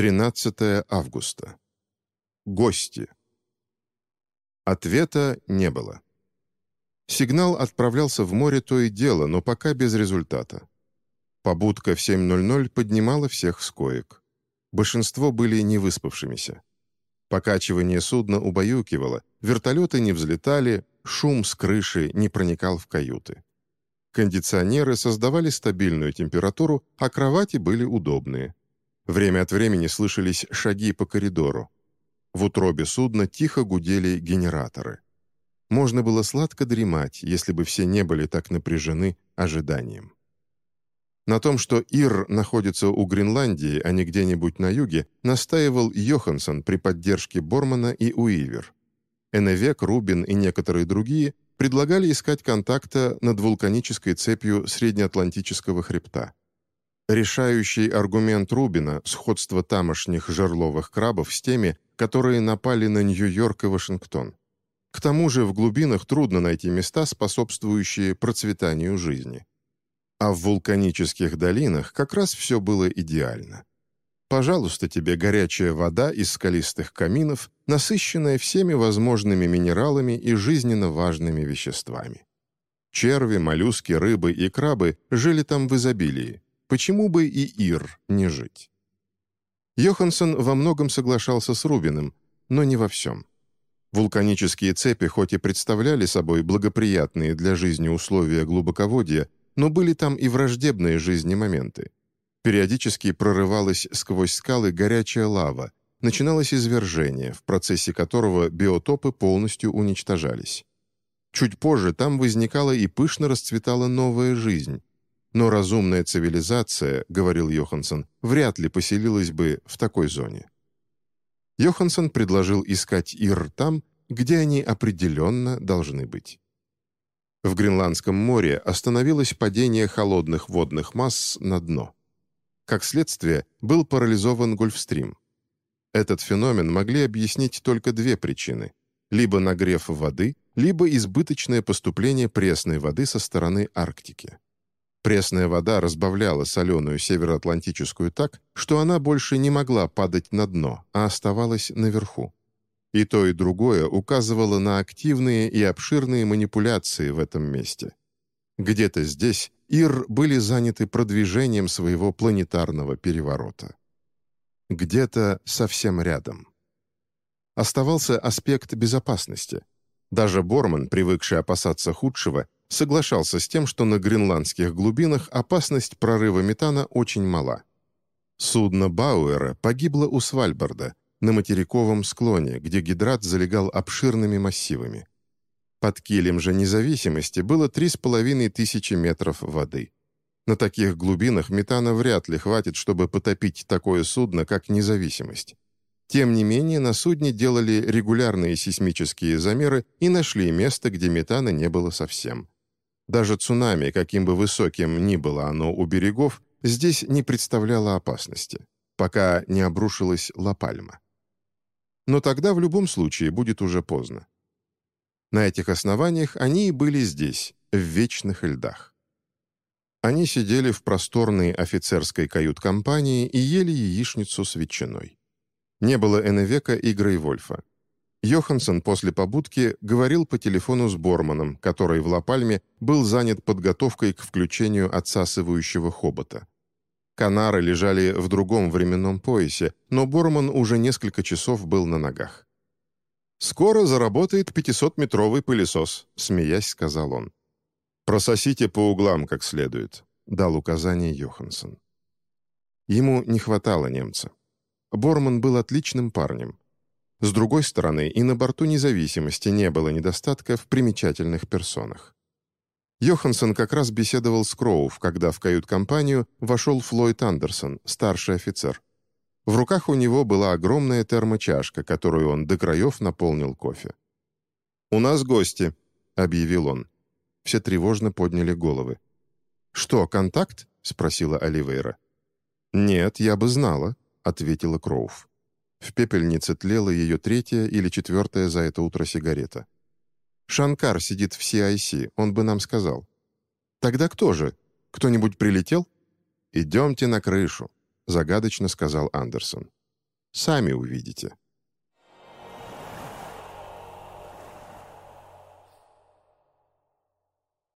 13 августа. Гости. Ответа не было. Сигнал отправлялся в море то и дело, но пока без результата. Побудка в 7.00 поднимала всех с коек. Большинство были невыспавшимися. Покачивание судна убаюкивало, вертолеты не взлетали, шум с крыши не проникал в каюты. Кондиционеры создавали стабильную температуру, а кровати были удобные. Время от времени слышались шаги по коридору. В утробе судна тихо гудели генераторы. Можно было сладко дремать, если бы все не были так напряжены ожиданием. На том, что Ир находится у Гренландии, а не где-нибудь на юге, настаивал Йоханссон при поддержке Бормана и Уивер. Эневек, Рубин и некоторые другие предлагали искать контакта над вулканической цепью Среднеатлантического хребта. Решающий аргумент Рубина – сходство тамошних жерловых крабов с теми, которые напали на Нью-Йорк и Вашингтон. К тому же в глубинах трудно найти места, способствующие процветанию жизни. А в вулканических долинах как раз все было идеально. Пожалуйста, тебе горячая вода из скалистых каминов, насыщенная всеми возможными минералами и жизненно важными веществами. Черви, моллюски, рыбы и крабы жили там в изобилии. Почему бы и Ир не жить? Йоханссон во многом соглашался с Рубиным, но не во всем. Вулканические цепи хоть и представляли собой благоприятные для жизни условия глубоководья, но были там и враждебные жизни моменты. Периодически прорывалась сквозь скалы горячая лава, начиналось извержение, в процессе которого биотопы полностью уничтожались. Чуть позже там возникала и пышно расцветала новая жизнь. Но разумная цивилизация, говорил Йоханссон, вряд ли поселилась бы в такой зоне. Йоханссон предложил искать Ир там, где они определенно должны быть. В Гренландском море остановилось падение холодных водных масс на дно. Как следствие, был парализован Гольфстрим. Этот феномен могли объяснить только две причины – либо нагрев воды, либо избыточное поступление пресной воды со стороны Арктики. Пресная вода разбавляла соленую североатлантическую так, что она больше не могла падать на дно, а оставалась наверху. И то, и другое указывало на активные и обширные манипуляции в этом месте. Где-то здесь Ир были заняты продвижением своего планетарного переворота. Где-то совсем рядом. Оставался аспект безопасности. Даже Борман, привыкший опасаться худшего, соглашался с тем, что на гренландских глубинах опасность прорыва метана очень мала. Судно Бауэра погибло у Свальбарда, на материковом склоне, где гидрат залегал обширными массивами. Под килем же независимости было 3,5 тысячи метров воды. На таких глубинах метана вряд ли хватит, чтобы потопить такое судно, как независимость. Тем не менее, на судне делали регулярные сейсмические замеры и нашли место, где метана не было совсем. Даже цунами, каким бы высоким ни было оно у берегов, здесь не представляло опасности, пока не обрушилась Ла-Пальма. Но тогда в любом случае будет уже поздно. На этих основаниях они и были здесь, в вечных льдах. Они сидели в просторной офицерской кают-компании и ели яичницу с ветчиной. Не было Эневека и Грейвольфа. Йоханссон после побудки говорил по телефону с Борманом, который в Лапальме был занят подготовкой к включению отсасывающего хобота. Канары лежали в другом временном поясе, но Борман уже несколько часов был на ногах. «Скоро заработает 500-метровый пылесос», — смеясь сказал он. «Прососите по углам как следует», — дал указание Йоханссон. Ему не хватало немца. Борман был отличным парнем. С другой стороны, и на борту независимости не было недостатка в примечательных персонах. Йоханссон как раз беседовал с Кроув, когда в кают-компанию вошел Флойд Андерсон, старший офицер. В руках у него была огромная термочашка, которую он до краев наполнил кофе. «У нас гости», — объявил он. Все тревожно подняли головы. «Что, контакт?» — спросила Оливейра. «Нет, я бы знала», — ответила Кроув. В пепельнице тлела ее третья или четвертая за это утро сигарета. «Шанкар сидит в CIC, он бы нам сказал». «Тогда кто же? Кто-нибудь прилетел?» «Идемте на крышу», загадочно сказал Андерсон. Сами увидите.